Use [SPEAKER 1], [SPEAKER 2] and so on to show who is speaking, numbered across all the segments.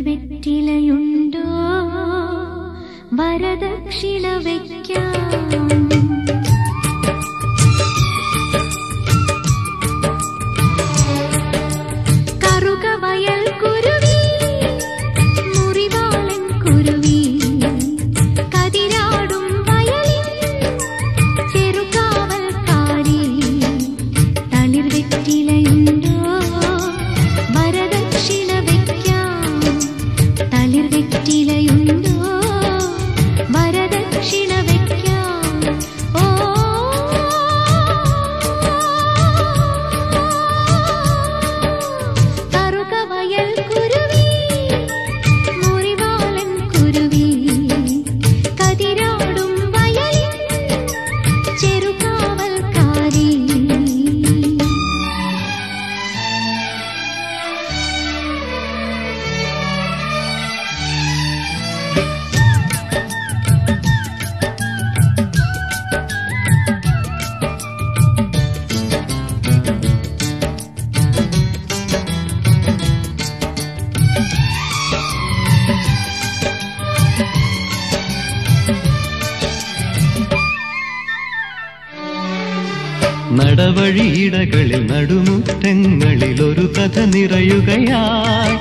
[SPEAKER 1] വെറ്റിലയുണ്ടോ? വരദക്ഷിണ വയ്ക്കാം തളിർ
[SPEAKER 2] നടവഴിയിടകളിൽ നടുമുറ്റങ്ങളിൽ ഒരു കഥ നിറയുകയായി.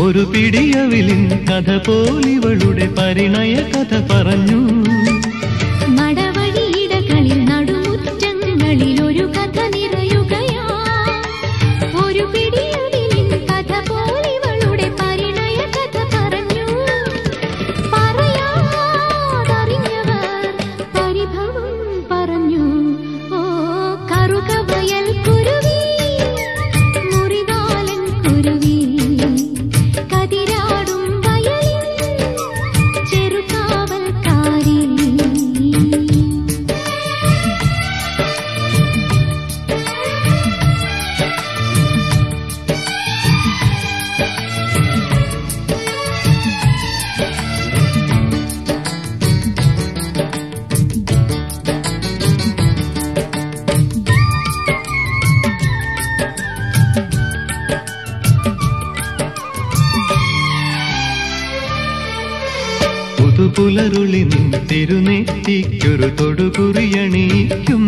[SPEAKER 2] ഒരു പിടിയവിലിൻ കഥ പോലിവളുടെ പരിണയ കഥ പറഞ്ഞു.
[SPEAKER 1] നടവഴിയിടകളിൽ നടുമുറ്റങ്ങളിൽ ഒരു പുലരുളി തിരുനെറ്റിക്കൊരു തൊടുകുറിയണിയിക്കും.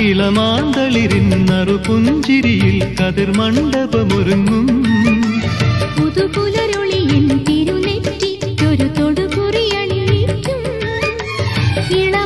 [SPEAKER 1] ഇളമാന്തളിരിന്നറു പുഞ്ചിരിയിൽ
[SPEAKER 2] കതിർമണ്ഡപമൊരുങ്ങും പുതുപുലരുളിയിൻ തിരുനെറ്റിക്കൊരു തൊടുകുറിയണിയിക്കും. ഇള